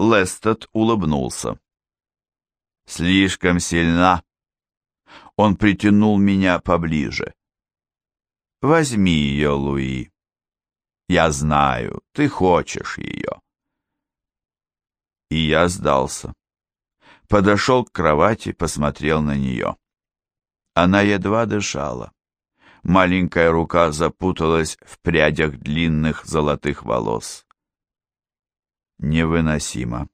Лестед улыбнулся. «Слишком сильна». Он притянул меня поближе. «Возьми ее, Луи. Я знаю, ты хочешь ее». И я сдался. Подошел к кровати, посмотрел на нее. Она едва дышала. Маленькая рука запуталась в прядях длинных золотых волос. Невыносимо.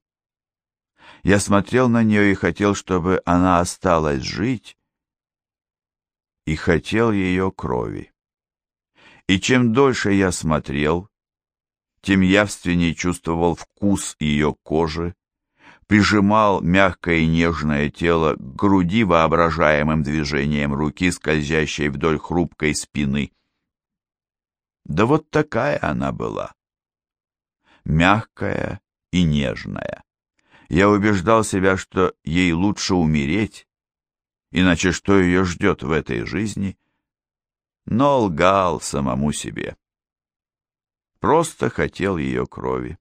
Я смотрел на нее и хотел, чтобы она осталась жить, и хотел ее крови. И чем дольше я смотрел, тем явственнее чувствовал вкус ее кожи, прижимал мягкое и нежное тело к груди воображаемым движением руки, скользящей вдоль хрупкой спины. Да вот такая она была. Мягкая и нежная. Я убеждал себя, что ей лучше умереть, иначе что ее ждет в этой жизни? Но лгал самому себе. Просто хотел ее крови.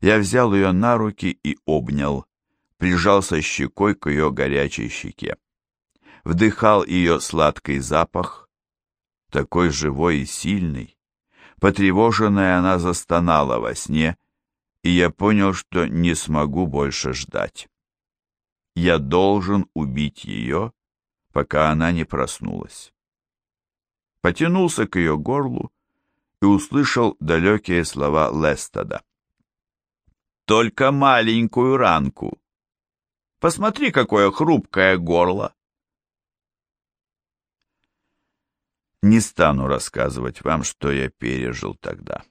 Я взял ее на руки и обнял, прижался щекой к ее горячей щеке. Вдыхал ее сладкий запах, такой живой и сильный. Потревоженная она застонала во сне, и я понял, что не смогу больше ждать. Я должен убить ее, пока она не проснулась. Потянулся к ее горлу и услышал далекие слова Лестада только маленькую ранку. Посмотри, какое хрупкое горло. Не стану рассказывать вам, что я пережил тогда.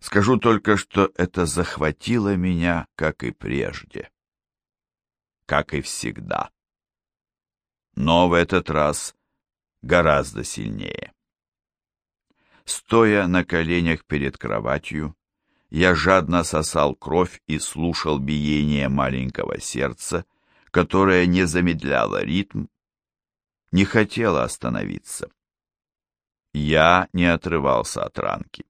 Скажу только, что это захватило меня, как и прежде. Как и всегда. Но в этот раз гораздо сильнее. Стоя на коленях перед кроватью, я жадно сосал кровь и слушал биение маленького сердца, которое не замедляло ритм, не хотело остановиться. Я не отрывался от ранки.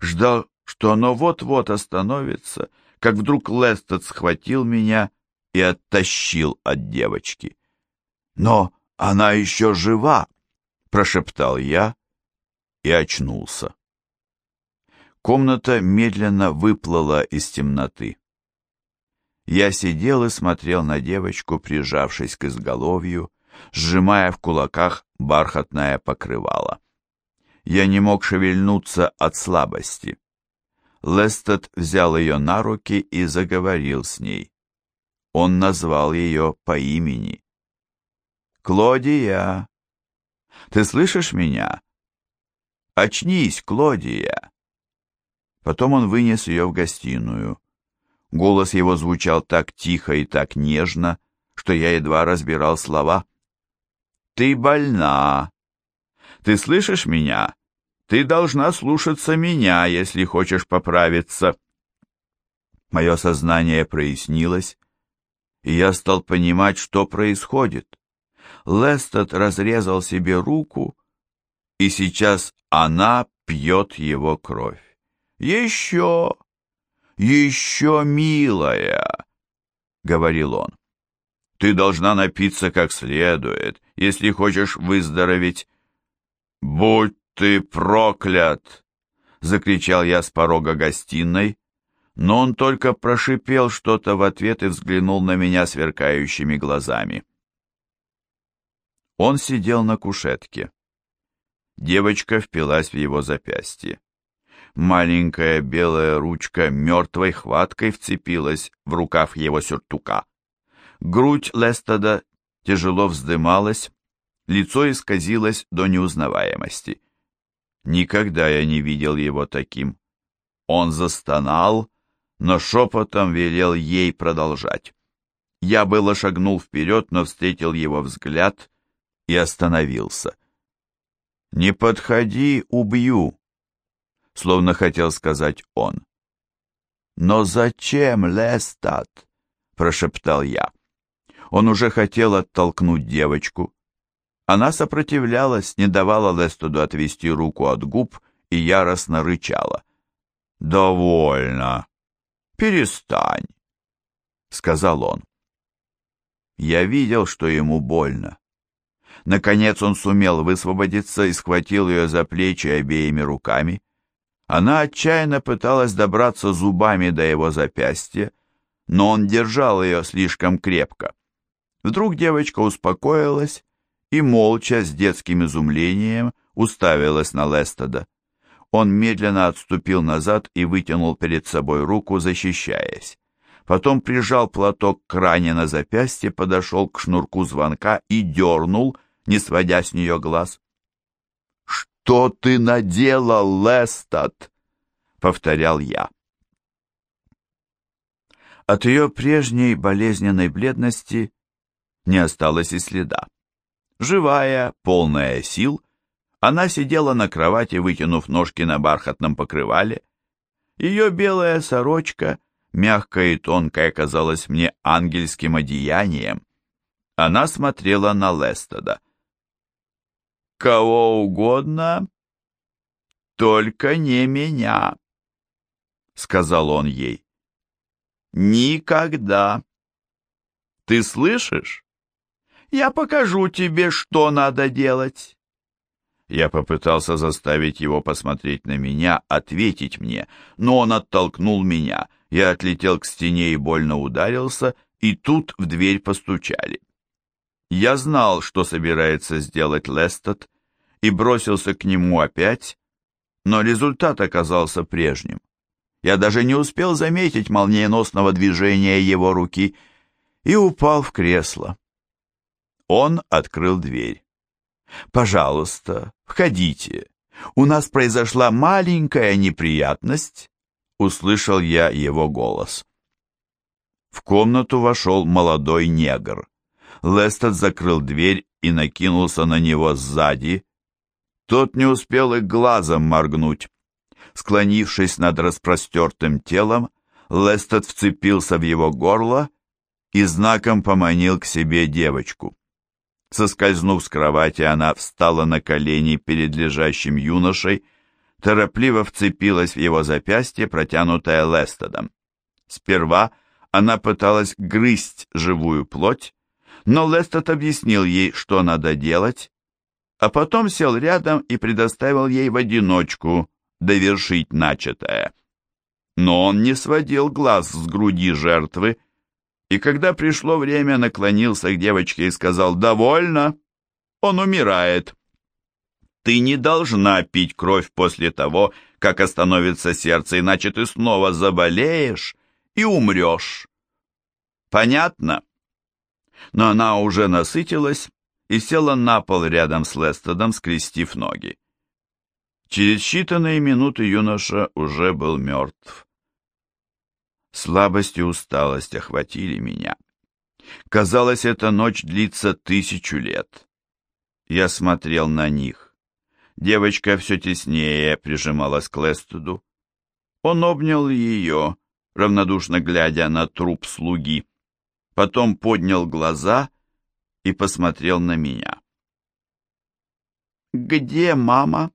Ждал, что оно вот-вот остановится, как вдруг Лестед схватил меня и оттащил от девочки. «Но она еще жива!» — прошептал я и очнулся. Комната медленно выплыла из темноты. Я сидел и смотрел на девочку, прижавшись к изголовью, сжимая в кулаках бархатное покрывало. Я не мог шевельнуться от слабости. Лестед взял ее на руки и заговорил с ней. Он назвал ее по имени. «Клодия! Ты слышишь меня? Очнись, Клодия!» Потом он вынес ее в гостиную. Голос его звучал так тихо и так нежно, что я едва разбирал слова. «Ты больна. Ты слышишь меня? Ты должна слушаться меня, если хочешь поправиться». Мое сознание прояснилось, и я стал понимать, что происходит. Лестед разрезал себе руку, и сейчас она пьет его кровь. «Еще! Еще, милая!» — говорил он. «Ты должна напиться как следует, если хочешь выздороветь». «Будь ты проклят!» — закричал я с порога гостиной, но он только прошипел что-то в ответ и взглянул на меня сверкающими глазами. Он сидел на кушетке. Девочка впилась в его запястье. Маленькая белая ручка мертвой хваткой вцепилась в рукав его сюртука. Грудь Лестеда тяжело вздымалась, лицо исказилось до неузнаваемости. Никогда я не видел его таким. Он застонал, но шепотом велел ей продолжать. Я было шагнул вперед, но встретил его взгляд и остановился. «Не подходи, убью!» словно хотел сказать он. «Но зачем, Лестат?» — прошептал я. Он уже хотел оттолкнуть девочку. Она сопротивлялась, не давала Лестуду отвести руку от губ и яростно рычала. «Довольно! «Перестань», — сказал он. Я видел, что ему больно. Наконец он сумел высвободиться и схватил ее за плечи обеими руками. Она отчаянно пыталась добраться зубами до его запястья, но он держал ее слишком крепко. Вдруг девочка успокоилась и, молча, с детским изумлением, уставилась на Лестода. Он медленно отступил назад и вытянул перед собой руку, защищаясь. Потом прижал платок к ране на запястье, подошел к шнурку звонка и дернул, не сводя с нее глаз. «Что ты наделал, Лестад?» — повторял я. От ее прежней болезненной бледности не осталось и следа. Живая, полная сил, она сидела на кровати, вытянув ножки на бархатном покрывале. Ее белая сорочка, мягкая и тонкая, казалась мне ангельским одеянием. Она смотрела на Лестода. «Кого угодно, только не меня», — сказал он ей. Никогда. Ты слышишь? Я покажу тебе, что надо делать. Я попытался заставить его посмотреть на меня, ответить мне, но он оттолкнул меня. Я отлетел к стене и больно ударился, и тут в дверь постучали. Я знал, что собирается сделать Лестед, и бросился к нему опять, но результат оказался прежним. Я даже не успел заметить молниеносного движения его руки и упал в кресло. Он открыл дверь. «Пожалуйста, входите. У нас произошла маленькая неприятность», — услышал я его голос. В комнату вошел молодой негр. Лестед закрыл дверь и накинулся на него сзади. Тот не успел и глазом моргнуть. Склонившись над распростертым телом, Лестед вцепился в его горло и знаком поманил к себе девочку. Соскользнув с кровати, она встала на колени перед лежащим юношей, торопливо вцепилась в его запястье, протянутое Лестедом. Сперва она пыталась грызть живую плоть, но Лестед объяснил ей, что надо делать, а потом сел рядом и предоставил ей в одиночку довершить начатое. Но он не сводил глаз с груди жертвы, и когда пришло время, наклонился к девочке и сказал «Довольно, он умирает». «Ты не должна пить кровь после того, как остановится сердце, иначе ты снова заболеешь и умрешь». «Понятно?» Но она уже насытилась и села на пол рядом с Лестедом, скрестив ноги. Через считанные минуты юноша уже был мертв. Слабость и усталость охватили меня. Казалось, эта ночь длится тысячу лет. Я смотрел на них. Девочка все теснее прижималась к Лестуду. Он обнял ее, равнодушно глядя на труп слуги. Потом поднял глаза и посмотрел на меня. «Где мама?»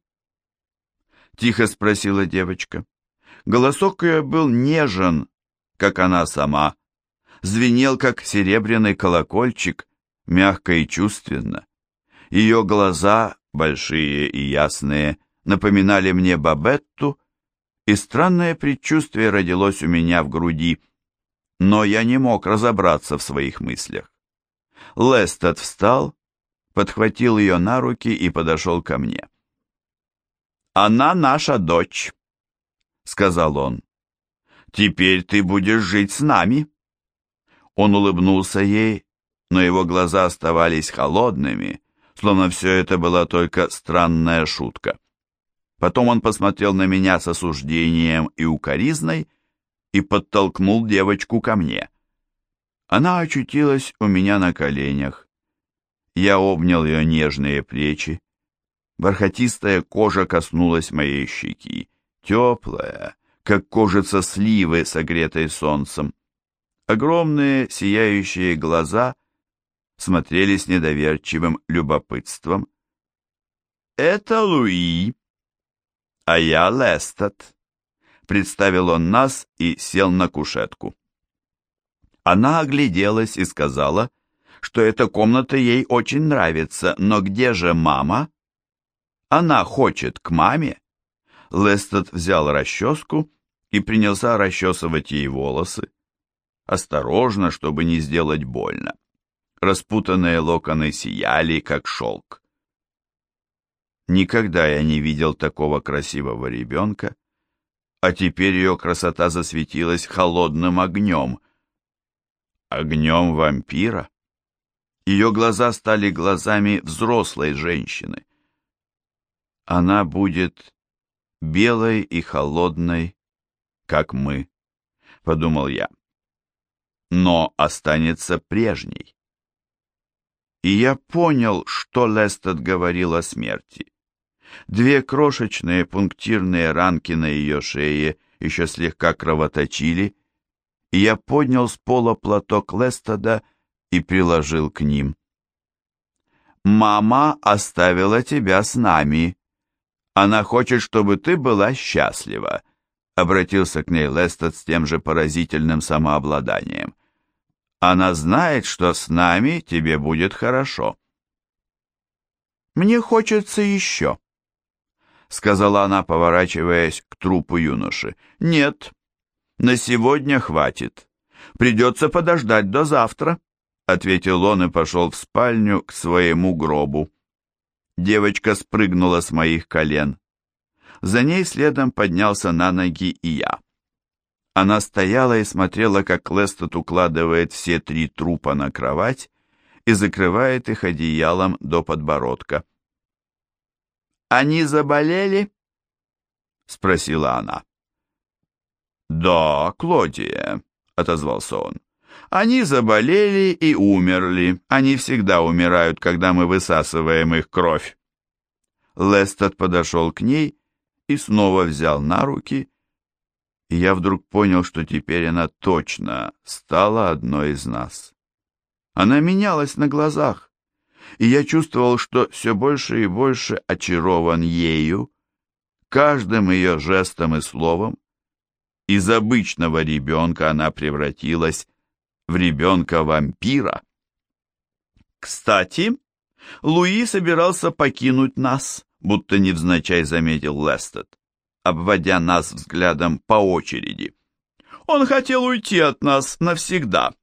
— тихо спросила девочка. Голосок ее был нежен, как она сама, звенел, как серебряный колокольчик, мягко и чувственно. Ее глаза, большие и ясные, напоминали мне Бабетту, и странное предчувствие родилось у меня в груди, но я не мог разобраться в своих мыслях. Лестед встал, подхватил ее на руки и подошел ко мне. «Она наша дочь», — сказал он. «Теперь ты будешь жить с нами». Он улыбнулся ей, но его глаза оставались холодными, словно все это была только странная шутка. Потом он посмотрел на меня с осуждением и укоризной и подтолкнул девочку ко мне. Она очутилась у меня на коленях. Я обнял ее нежные плечи, Бархатистая кожа коснулась моей щеки, теплая, как кожица сливы, согретой солнцем. Огромные сияющие глаза смотрели с недоверчивым любопытством. «Это Луи, а я Лестед», представил он нас и сел на кушетку. Она огляделась и сказала, что эта комната ей очень нравится, но где же мама? Она хочет к маме. Лестед взял расческу и принялся расчесывать ей волосы. Осторожно, чтобы не сделать больно. Распутанные локоны сияли, как шелк. Никогда я не видел такого красивого ребенка, а теперь ее красота засветилась холодным огнем. Огнем вампира. Ее глаза стали глазами взрослой женщины. Она будет белой и холодной, как мы, подумал я, но останется прежней. И я понял, что Лестед говорил о смерти. Две крошечные пунктирные ранки на ее шее еще слегка кровоточили, и я поднял с пола платок Лестеда и приложил к ним. «Мама оставила тебя с нами. Она хочет, чтобы ты была счастлива», — обратился к ней Лестед с тем же поразительным самообладанием. «Она знает, что с нами тебе будет хорошо». «Мне хочется еще», сказала она, поворачиваясь к трупу юноши. «Нет, на сегодня хватит. Придется подождать до завтра», — ответил он и пошел в спальню к своему гробу. Девочка спрыгнула с моих колен. За ней следом поднялся на ноги и я. Она стояла и смотрела, как Лестед укладывает все три трупа на кровать и закрывает их одеялом до подбородка. «Они заболели?» — спросила она. «Да, Клодия», — отозвался он. «Они заболели и умерли. Они всегда умирают, когда мы высасываем их кровь». Лестед подошел к ней и снова взял на руки, и я вдруг понял, что теперь она точно стала одной из нас. Она менялась на глазах, и я чувствовал, что все больше и больше очарован ею, каждым ее жестом и словом. Из обычного ребенка она превратилась в ребенка-вампира. Кстати, Луи собирался покинуть нас, будто невзначай заметил Лестед, обводя нас взглядом по очереди. Он хотел уйти от нас навсегда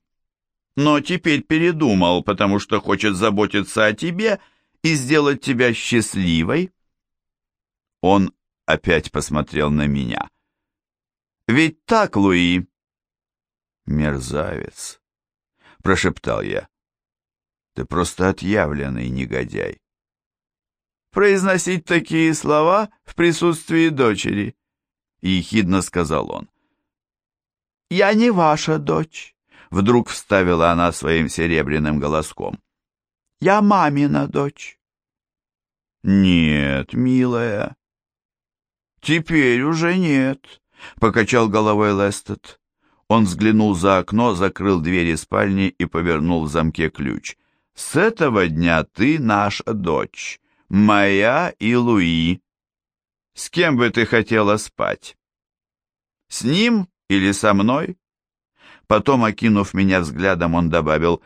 но теперь передумал, потому что хочет заботиться о тебе и сделать тебя счастливой. Он опять посмотрел на меня. Ведь так, Луи? Мерзавец, прошептал я. Ты просто отъявленный негодяй. Произносить такие слова в присутствии дочери, ехидно сказал он. Я не ваша дочь. Вдруг вставила она своим серебряным голоском. «Я мамина дочь». «Нет, милая». «Теперь уже нет», — покачал головой Лестед. Он взглянул за окно, закрыл двери спальни и повернул в замке ключ. «С этого дня ты наша дочь, моя и Луи. С кем бы ты хотела спать? С ним или со мной?» Потом, окинув меня взглядом, он добавил,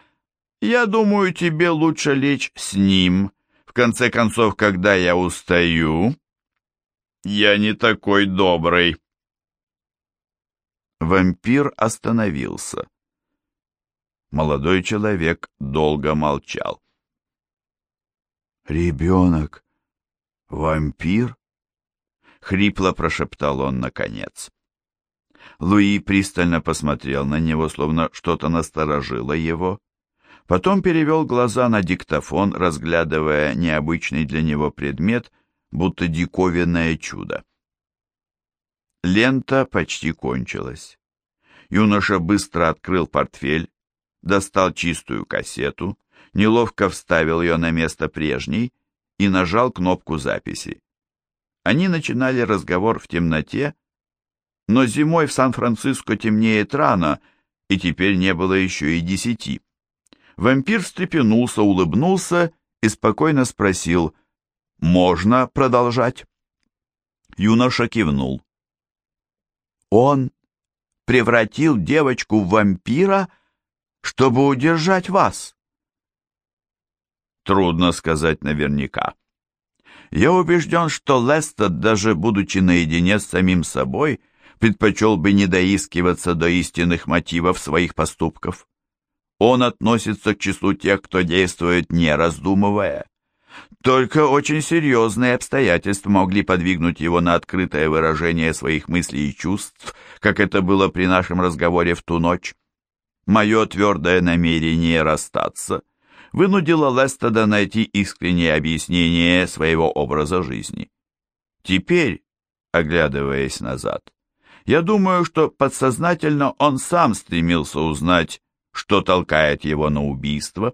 «Я думаю, тебе лучше лечь с ним. В конце концов, когда я устаю, я не такой добрый». Вампир остановился. Молодой человек долго молчал. «Ребенок? Вампир?» — хрипло прошептал он наконец. Луи пристально посмотрел на него, словно что-то насторожило его. Потом перевел глаза на диктофон, разглядывая необычный для него предмет, будто диковинное чудо. Лента почти кончилась. Юноша быстро открыл портфель, достал чистую кассету, неловко вставил ее на место прежней и нажал кнопку записи. Они начинали разговор в темноте, но зимой в Сан-Франциско темнеет рано, и теперь не было еще и десяти. Вампир встрепенулся, улыбнулся и спокойно спросил, «Можно продолжать?» Юноша кивнул. Он превратил девочку в вампира, чтобы удержать вас? Трудно сказать наверняка. Я убежден, что Лестед, даже будучи наедине с самим собой, предпочел бы не доискиваться до истинных мотивов своих поступков. Он относится к числу тех, кто действует не раздумывая. Только очень серьезные обстоятельства могли подвигнуть его на открытое выражение своих мыслей и чувств, как это было при нашем разговоре в ту ночь. Мое твердое намерение расстаться вынудило Лестеда найти искреннее объяснение своего образа жизни. Теперь, оглядываясь назад, я думаю, что подсознательно он сам стремился узнать, что толкает его на убийство.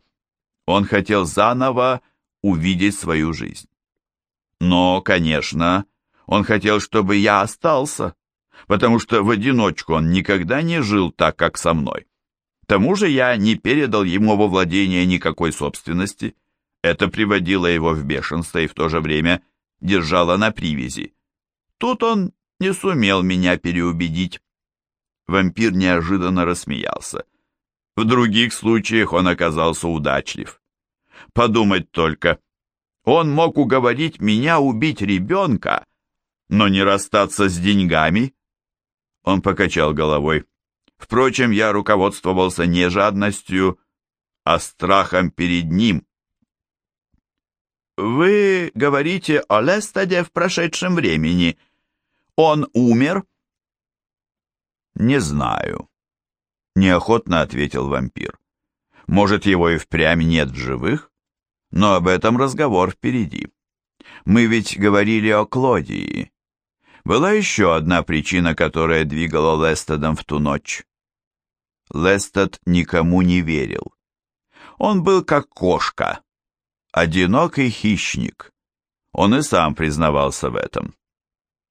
Он хотел заново увидеть свою жизнь. Но, конечно, он хотел, чтобы я остался, потому что в одиночку он никогда не жил так, как со мной. К тому же я не передал ему во владение никакой собственности. Это приводило его в бешенство и в то же время держало на привязи. Тут он не сумел меня переубедить. Вампир неожиданно рассмеялся. В других случаях он оказался удачлив. Подумать только. Он мог уговорить меня убить ребенка, но не расстаться с деньгами. Он покачал головой. Впрочем, я руководствовался не жадностью, а страхом перед ним. «Вы говорите о Лестаде в прошедшем времени. Он умер?» «Не знаю», — неохотно ответил вампир. «Может, его и впрямь нет в живых?» Но об этом разговор впереди. Мы ведь говорили о Клодии. Была еще одна причина, которая двигала Лестедом в ту ночь. Лестед никому не верил. Он был как кошка, одинокий хищник. Он и сам признавался в этом.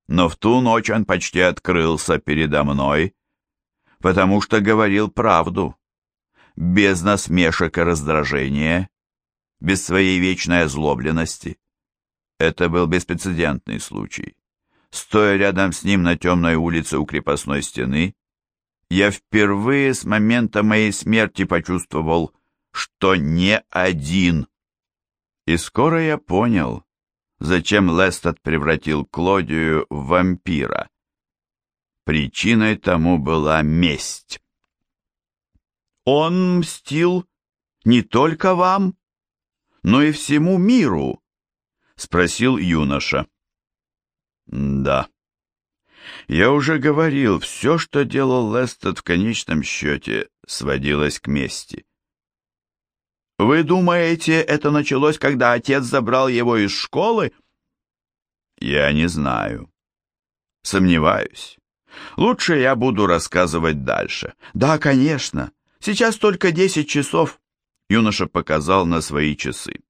Но в ту ночь он почти открылся передо мной, потому что говорил правду, без насмешек и раздражения, без своей вечной озлобленности. Это был беспрецедентный случай. Стоя рядом с ним на темной улице у крепостной стены, я впервые с момента моей смерти почувствовал, что не один. И скоро я понял, зачем Лестед превратил Клодию в вампира. Причиной тому была месть. Он мстил не только вам, но и всему миру?» — спросил юноша. «Да. Я уже говорил, все, что делал Лестед в конечном счете, сводилось к мести. Вы думаете, это началось, когда отец забрал его из школы?» «Я не знаю. Сомневаюсь. Лучше я буду рассказывать дальше. Да, конечно. Сейчас только десять часов. Юноша показал на свои часы.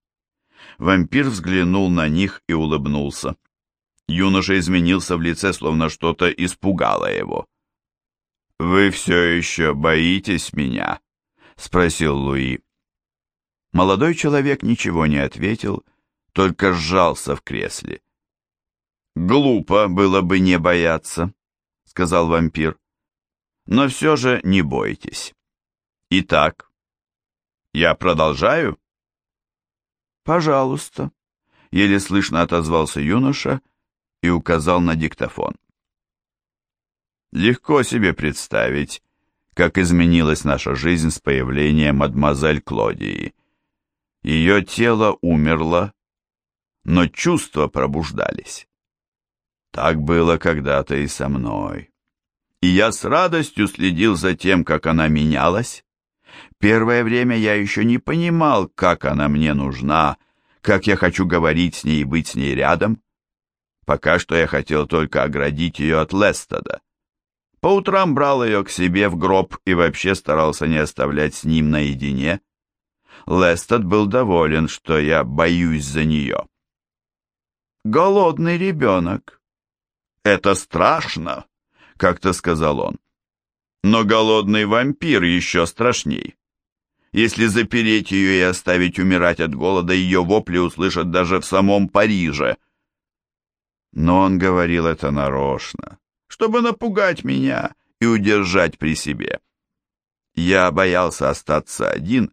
Вампир взглянул на них и улыбнулся. Юноша изменился в лице, словно что-то испугало его. «Вы все еще боитесь меня?» — спросил Луи. Молодой человек ничего не ответил, только сжался в кресле. «Глупо было бы не бояться», — сказал вампир. «Но все же не бойтесь. Итак, я продолжаю? Пожалуйста. Еле слышно отозвался юноша и указал на диктофон. Легко себе представить, как изменилась наша жизнь с появлением мадемуазель Клодии. Ее тело умерло, но чувства пробуждались. Так было когда-то и со мной. И я с радостью следил за тем, как она менялась, Первое время я еще не понимал, как она мне нужна, как я хочу говорить с ней и быть с ней рядом. Пока что я хотел только оградить ее от Лестеда. По утрам брал ее к себе в гроб и вообще старался не оставлять с ним наедине. Лестед был доволен, что я боюсь за нее. «Голодный ребенок. Это страшно», — как-то сказал он. «Но голодный вампир еще страшней. Если запереть ее и оставить умирать от голода, ее вопли услышат даже в самом Париже. Но он говорил это нарочно, чтобы напугать меня и удержать при себе. Я боялся остаться один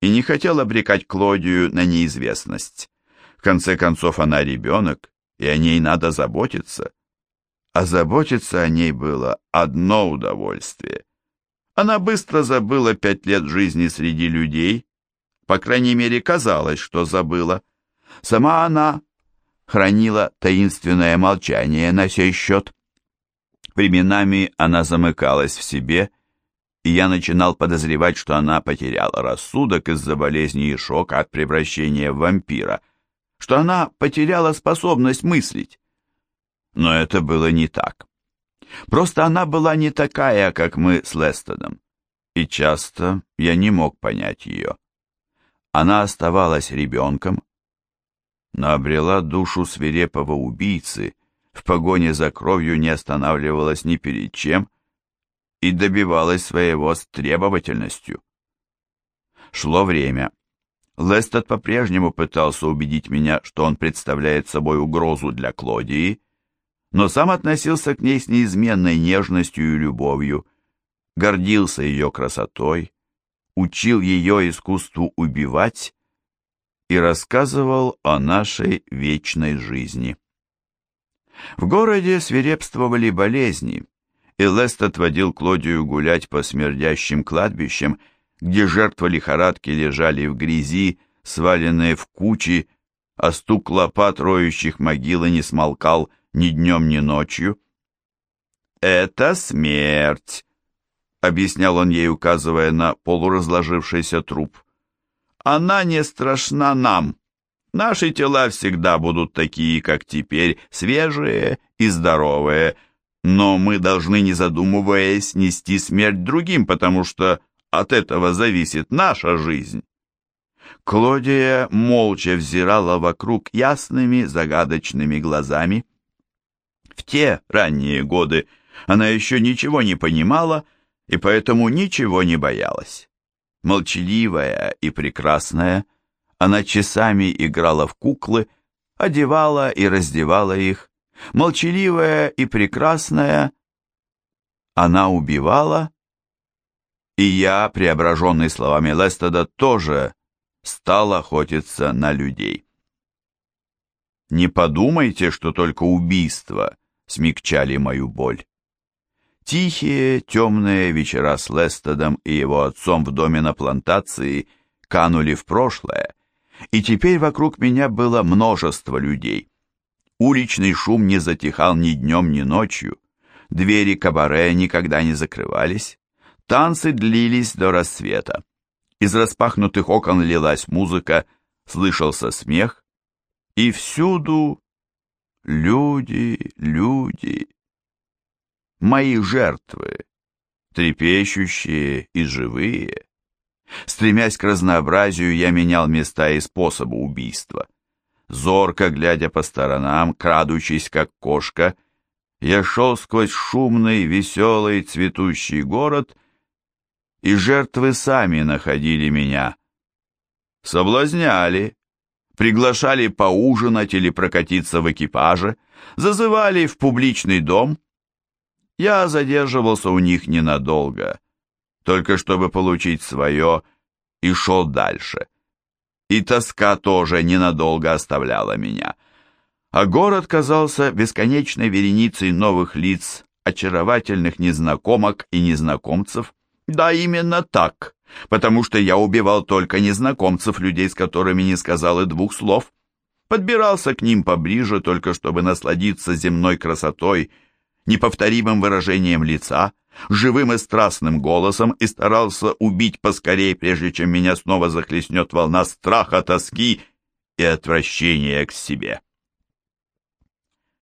и не хотел обрекать Клодию на неизвестность. В конце концов, она ребенок, и о ней надо заботиться. А заботиться о ней было одно удовольствие. Она быстро забыла пять лет жизни среди людей, по крайней мере, казалось, что забыла. Сама она хранила таинственное молчание на сей счет. Временами она замыкалась в себе, и я начинал подозревать, что она потеряла рассудок из-за болезни и шока от превращения в вампира, что она потеряла способность мыслить. Но это было не так. Просто она была не такая, как мы с Лестедом, и часто я не мог понять ее. Она оставалась ребенком, но обрела душу свирепого убийцы, в погоне за кровью не останавливалась ни перед чем и добивалась своего с требовательностью. Шло время. Лестед по-прежнему пытался убедить меня, что он представляет собой угрозу для Клодии, но сам относился к ней с неизменной нежностью и любовью, гордился ее красотой, учил ее искусству убивать и рассказывал о нашей вечной жизни. В городе свирепствовали болезни, и Лест водил Клодию гулять по смердящим кладбищам, где жертвы лихорадки лежали в грязи, сваленные в кучи, а стук лопат роющих могилы не смолкал ни днем, ни ночью. «Это смерть», — объяснял он ей, указывая на полуразложившийся труп. «Она не страшна нам. Наши тела всегда будут такие, как теперь, свежие и здоровые, но мы должны, не задумываясь, нести смерть другим, потому что от этого зависит наша жизнь». Клодия молча взирала вокруг ясными загадочными глазами. В те ранние годы она еще ничего не понимала и поэтому ничего не боялась. Молчаливая и прекрасная, она часами играла в куклы, одевала и раздевала их. Молчаливая и прекрасная, она убивала, и я, преображенный словами Лестеда, тоже стал охотиться на людей. Не подумайте, что только убийства смягчали мою боль. Тихие, темные вечера с Лестедом и его отцом в доме на плантации канули в прошлое, и теперь вокруг меня было множество людей. Уличный шум не затихал ни днем, ни ночью, двери кабаре никогда не закрывались, танцы длились до рассвета. Из распахнутых окон лилась музыка, слышался смех, и всюду люди, люди, мои жертвы, трепещущие и живые. Стремясь к разнообразию, я менял места и способы убийства. Зорко глядя по сторонам, крадучись как кошка, я шел сквозь шумный, веселый, цветущий город, и жертвы сами находили меня. Соблазняли, приглашали поужинать или прокатиться в экипаже, зазывали в публичный дом, я задерживался у них ненадолго, только чтобы получить свое, и шел дальше. И тоска тоже ненадолго оставляла меня. А город казался бесконечной вереницей новых лиц, очаровательных незнакомок и незнакомцев. Да, именно так, потому что я убивал только незнакомцев, людей, с которыми не сказал и двух слов. Подбирался к ним поближе, только чтобы насладиться земной красотой неповторимым выражением лица, живым и страстным голосом и старался убить поскорей, прежде чем меня снова захлестнет волна страха, тоски и отвращения к себе.